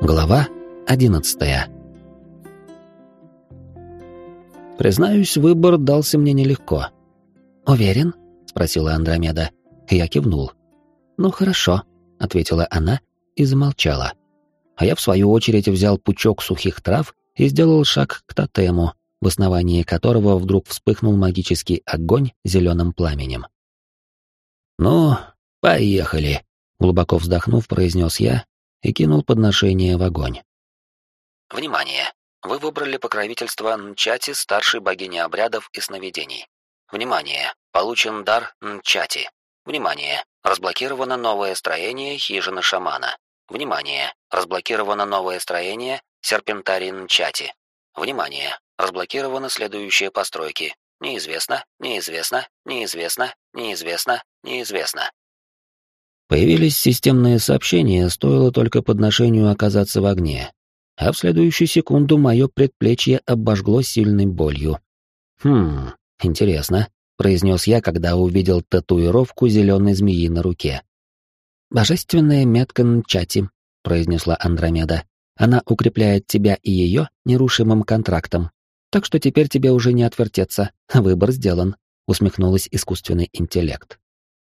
Глава одиннадцатая Признаюсь, выбор дался мне нелегко. «Уверен?» — спросила Андромеда. Я кивнул. «Ну хорошо», — ответила она и замолчала. А я, в свою очередь, взял пучок сухих трав и сделал шаг к тотему, в основании которого вдруг вспыхнул магический огонь зеленым пламенем. «Ну, поехали», — глубоко вздохнув, произнес я и кинул подношение в огонь. «Внимание! Вы выбрали покровительство Нчати, старшей богини обрядов и сновидений. Внимание! Получен дар Нчати. Внимание! Разблокировано новое строение хижины шамана. Внимание! Разблокировано новое строение серпентарий Нчати. Внимание! Разблокированы следующие постройки. Неизвестно, неизвестно, неизвестно, неизвестно, неизвестно. Появились системные сообщения, стоило только подношению оказаться в огне, а в следующую секунду мое предплечье обожгло сильной болью. «Хм, интересно», — произнес я, когда увидел татуировку зеленой змеи на руке. «Божественная метка Нчати», — произнесла Андромеда. «Она укрепляет тебя и ее нерушимым контрактом. Так что теперь тебе уже не отвертеться, выбор сделан», — усмехнулась искусственный интеллект.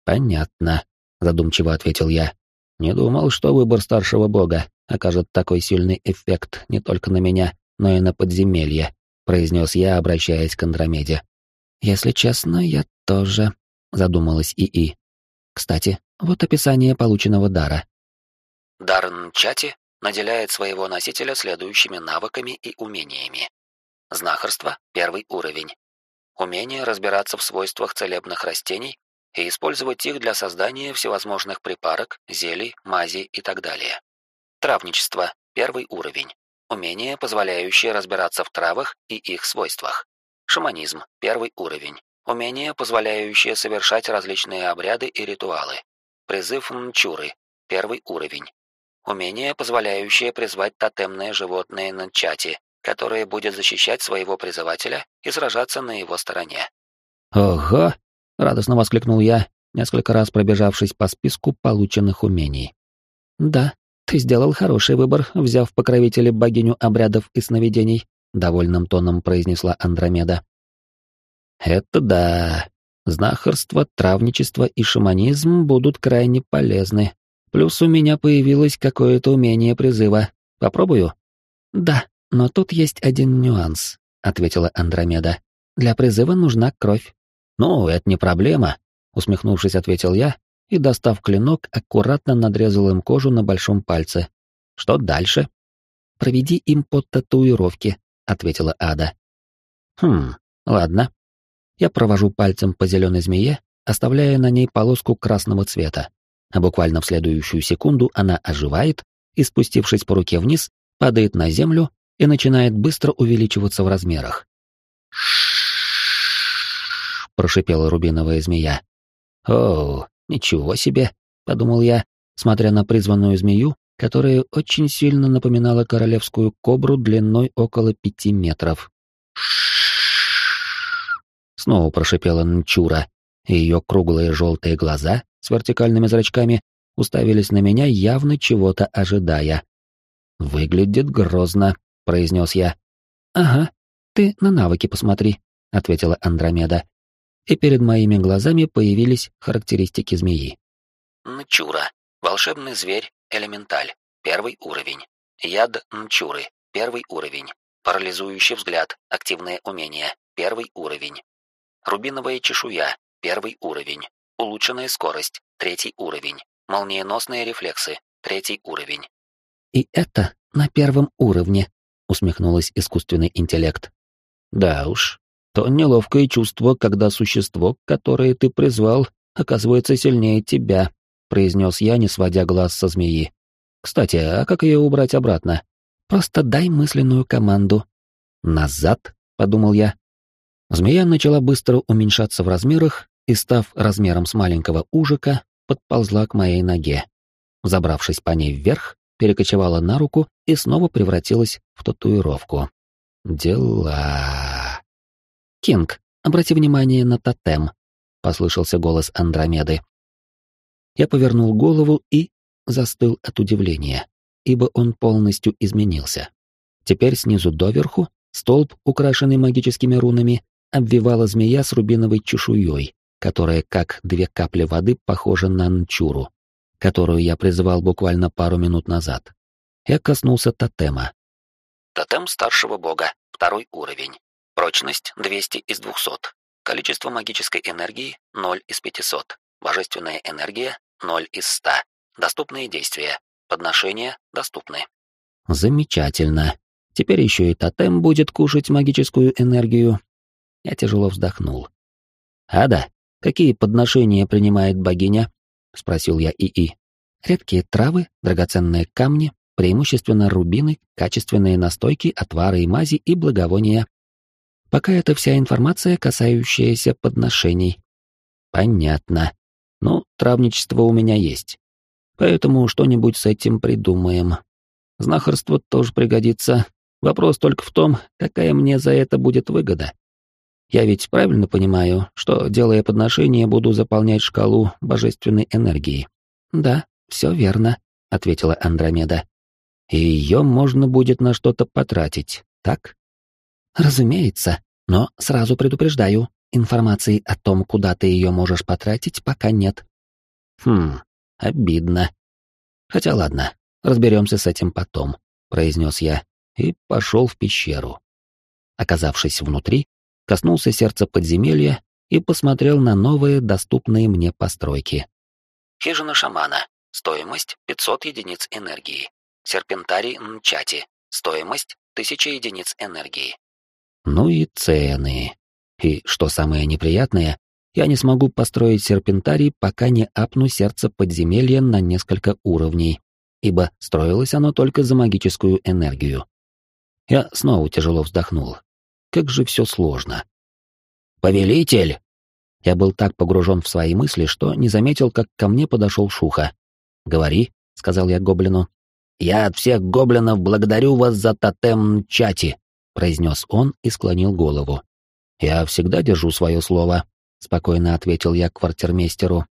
«Понятно», — задумчиво ответил я. «Не думал, что выбор старшего бога окажет такой сильный эффект не только на меня, но и на подземелье», — произнес я, обращаясь к Андромеде. «Если честно, я тоже», — задумалась ИИ. «Кстати, вот описание полученного дара». Дар Нчати наделяет своего носителя следующими навыками и умениями. Знахарство — первый уровень. Умение разбираться в свойствах целебных растений и использовать их для создания всевозможных припарок, зелий, мазей и так далее. Травничество – первый уровень. Умение, позволяющее разбираться в травах и их свойствах. Шаманизм – первый уровень. Умение, позволяющее совершать различные обряды и ритуалы. Призыв Нчуры – первый уровень. Умение, позволяющее призвать тотемное животное Нчати, которое будет защищать своего призывателя и сражаться на его стороне. «Ого!» — радостно воскликнул я, несколько раз пробежавшись по списку полученных умений. «Да, ты сделал хороший выбор, взяв покровителя богиню обрядов и сновидений», — довольным тоном произнесла Андромеда. «Это да. Знахарство, травничество и шаманизм будут крайне полезны. Плюс у меня появилось какое-то умение призыва. Попробую?» «Да, но тут есть один нюанс», — ответила Андромеда. «Для призыва нужна кровь. «Ну, это не проблема», — усмехнувшись, ответил я и, достав клинок, аккуратно надрезал им кожу на большом пальце. «Что дальше?» «Проведи им под татуировки», — ответила Ада. «Хм, ладно». Я провожу пальцем по зеленой змее, оставляя на ней полоску красного цвета. А буквально в следующую секунду она оживает и, спустившись по руке вниз, падает на землю и начинает быстро увеличиваться в размерах. — прошипела рубиновая змея. «О, ничего себе!» — подумал я, смотря на призванную змею, которая очень сильно напоминала королевскую кобру длиной около пяти метров. Снова прошипела Нчура, и ее круглые желтые глаза с вертикальными зрачками уставились на меня, явно чего-то ожидая. «Выглядит грозно», — произнес я. «Ага, ты на навыки посмотри», — ответила Андромеда и перед моими глазами появились характеристики змеи. Нчура. Волшебный зверь, элементаль. Первый уровень. Яд Нчуры. Первый уровень. Парализующий взгляд. Активное умение. Первый уровень. Рубиновая чешуя. Первый уровень. Улучшенная скорость. Третий уровень. Молниеносные рефлексы. Третий уровень. И это на первом уровне, усмехнулась искусственный интеллект. Да уж, то неловкое чувство, когда существо, которое ты призвал, оказывается сильнее тебя», — произнес я, не сводя глаз со змеи. «Кстати, а как ее убрать обратно?» «Просто дай мысленную команду». «Назад», — подумал я. Змея начала быстро уменьшаться в размерах и, став размером с маленького ужика, подползла к моей ноге. Забравшись по ней вверх, перекочевала на руку и снова превратилась в татуировку. «Дела...» «Кинг, обрати внимание на тотем», — послышался голос Андромеды. Я повернул голову и застыл от удивления, ибо он полностью изменился. Теперь снизу доверху столб, украшенный магическими рунами, обвивала змея с рубиновой чешуей, которая, как две капли воды, похожа на нчуру, которую я призывал буквально пару минут назад. Я коснулся тотема. Тотем старшего бога, второй уровень. Прочность 200 из 200. Количество магической энергии 0 из 500. Божественная энергия 0 из 100. Доступные действия. Подношения доступны. Замечательно. Теперь еще и тотем будет кушать магическую энергию. Я тяжело вздохнул. «Ада, какие подношения принимает богиня?» — спросил я ИИ. «Редкие травы, драгоценные камни, преимущественно рубины, качественные настойки, отвары и мази и благовония. Пока это вся информация, касающаяся подношений. Понятно. Ну, травничество у меня есть. Поэтому что-нибудь с этим придумаем. Знахарство тоже пригодится. Вопрос только в том, какая мне за это будет выгода. Я ведь правильно понимаю, что, делая подношение, буду заполнять шкалу божественной энергии. Да, все верно, ответила Андромеда и ее можно будет на что-то потратить, так? Разумеется, но сразу предупреждаю, информации о том, куда ты ее можешь потратить, пока нет. Хм, обидно. Хотя ладно, разберемся с этим потом, произнес я и пошел в пещеру. Оказавшись внутри, коснулся сердца подземелья и посмотрел на новые доступные мне постройки. Хижина шамана. Стоимость 500 единиц энергии. Серпентарий Нчати. Стоимость 1000 единиц энергии. Ну и цены. И что самое неприятное, я не смогу построить серпентарий, пока не апну сердце подземелья на несколько уровней, ибо строилось оно только за магическую энергию. Я снова тяжело вздохнул. Как же все сложно. «Повелитель!» Я был так погружен в свои мысли, что не заметил, как ко мне подошел Шуха. «Говори», — сказал я гоблину. «Я от всех гоблинов благодарю вас за тотем чати», — произнес он и склонил голову. «Я всегда держу свое слово», — спокойно ответил я квартирмейстеру.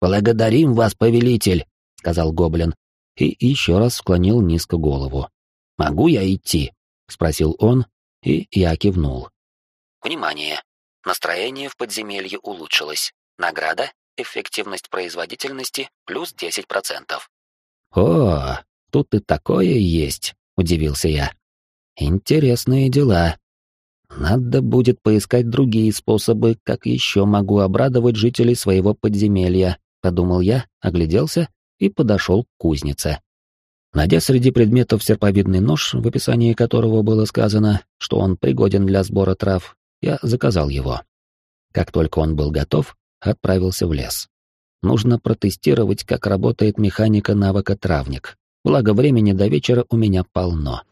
«Благодарим вас, повелитель», — сказал гоблин, и еще раз склонил низко голову. «Могу я идти?» — спросил он, и я кивнул. «Внимание! Настроение в подземелье улучшилось. Награда — эффективность производительности плюс 10%. «О, тут и такое есть», — удивился я. «Интересные дела. Надо будет поискать другие способы, как еще могу обрадовать жителей своего подземелья», — подумал я, огляделся и подошел к кузнице. Найдя среди предметов серповидный нож, в описании которого было сказано, что он пригоден для сбора трав, я заказал его. Как только он был готов, отправился в лес. Нужно протестировать, как работает механика навыка травник. Благо времени до вечера у меня полно.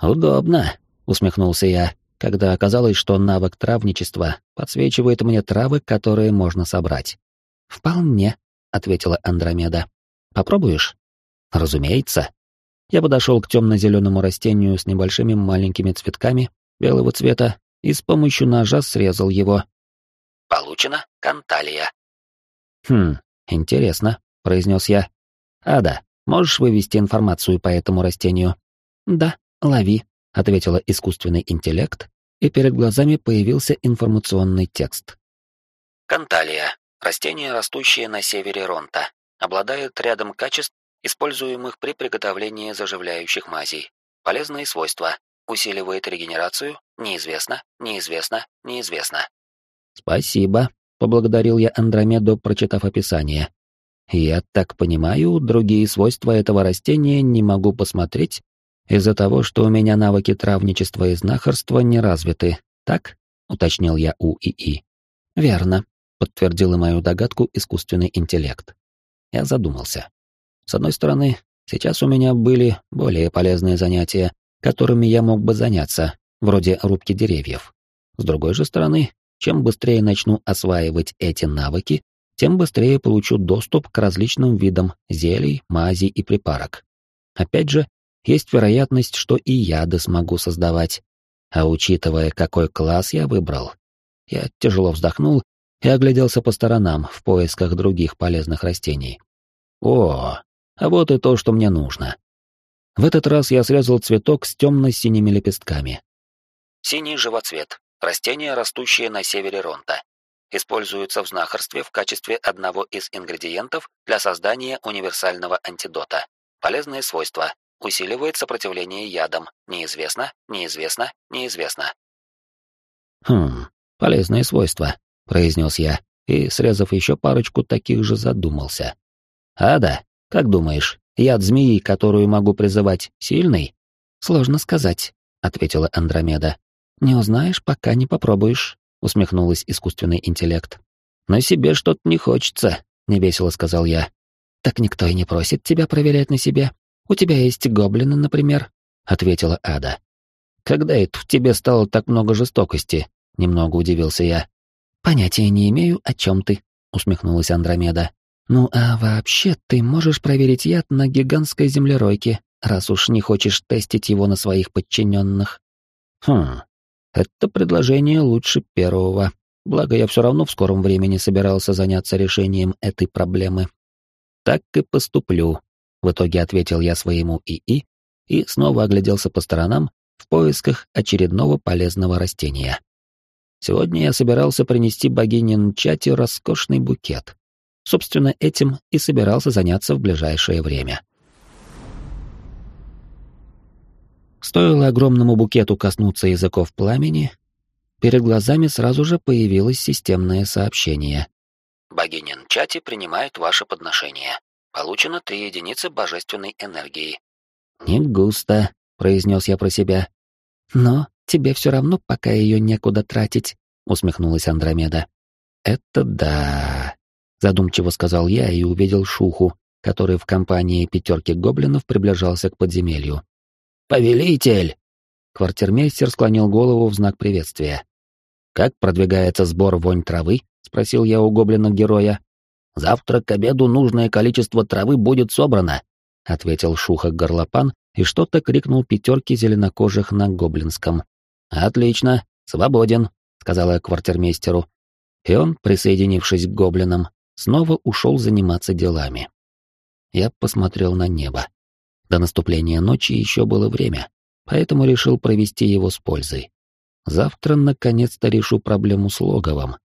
«Удобно», — усмехнулся я, когда оказалось, что навык травничества подсвечивает мне травы, которые можно собрать. «Вполне», — ответила Андромеда. «Попробуешь?» «Разумеется». Я подошел к темно-зеленому растению с небольшими маленькими цветками белого цвета и с помощью ножа срезал его. «Получено канталия». «Хм, «Интересно», — произнес я. «Ада, можешь вывести информацию по этому растению?» «Да, лови», — ответила искусственный интеллект, и перед глазами появился информационный текст. Канталия. Растение, растущее на севере Ронта. Обладает рядом качеств, используемых при приготовлении заживляющих мазей. Полезные свойства. Усиливает регенерацию. Неизвестно, неизвестно, неизвестно. «Спасибо», Поблагодарил я Андромеду, прочитав описание. Я так понимаю, другие свойства этого растения не могу посмотреть из-за того, что у меня навыки травничества и знахарства не развиты, так? Уточнил я у ИИ. Верно, подтвердил и мою догадку искусственный интеллект. Я задумался. С одной стороны, сейчас у меня были более полезные занятия, которыми я мог бы заняться, вроде рубки деревьев. С другой же стороны, чем быстрее начну осваивать эти навыки, тем быстрее получу доступ к различным видам зелий, мазей и припарок. Опять же, есть вероятность, что и яды смогу создавать. А учитывая, какой класс я выбрал, я тяжело вздохнул и огляделся по сторонам в поисках других полезных растений. О, а вот и то, что мне нужно. В этот раз я срезал цветок с темно-синими лепестками. Синий живоцвет. Растение, растущее на севере Ронта. Используется в знахарстве в качестве одного из ингредиентов для создания универсального антидота. Полезные свойства. Усиливает сопротивление ядам. Неизвестно, неизвестно, неизвестно. Хм, полезные свойства, произнес я и, срезав еще парочку таких же, задумался. Ада, как думаешь, яд змеи, которую могу призывать, сильный? Сложно сказать, ответила Андромеда. Не узнаешь, пока не попробуешь, усмехнулась искусственный интеллект. На себе что-то не хочется, невесело сказал я. Так никто и не просит тебя проверять на себе. У тебя есть гоблины, например, ответила Ада. Когда это в тебе стало так много жестокости? Немного удивился я. Понятия не имею, о чем ты, усмехнулась Андромеда. Ну а вообще ты можешь проверить яд на гигантской землеройке, раз уж не хочешь тестить его на своих подчиненных. Хм, это предложение лучше первого. Благо, я все равно в скором времени собирался заняться решением этой проблемы. Так и поступлю. В итоге ответил я своему ИИ и снова огляделся по сторонам в поисках очередного полезного растения. Сегодня я собирался принести богине Нчати роскошный букет. Собственно, этим и собирался заняться в ближайшее время. Стоило огромному букету коснуться языков пламени, перед глазами сразу же появилось системное сообщение. Богиня Нчати принимает ваше подношение. Получено три единицы божественной энергии. «Не густо», — произнес я про себя. «Но тебе все равно пока ее некуда тратить», — усмехнулась Андромеда. «Это да», — задумчиво сказал я и увидел Шуху, который в компании пятерки гоблинов приближался к подземелью. «Повелитель!» Квартирмейстер склонил голову в знак приветствия. «Как продвигается сбор вонь травы?» — спросил я у гоблина-героя. «Завтра к обеду нужное количество травы будет собрано», — ответил Шуха Горлопан и что-то крикнул пятерке зеленокожих на гоблинском. «Отлично, свободен», — сказала я квартирмейстеру. И он, присоединившись к гоблинам, снова ушел заниматься делами. Я посмотрел на небо. До наступления ночи еще было время, поэтому решил провести его с пользой. Завтра наконец-то решу проблему с логовом.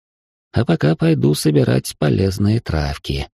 А пока пойду собирать полезные травки.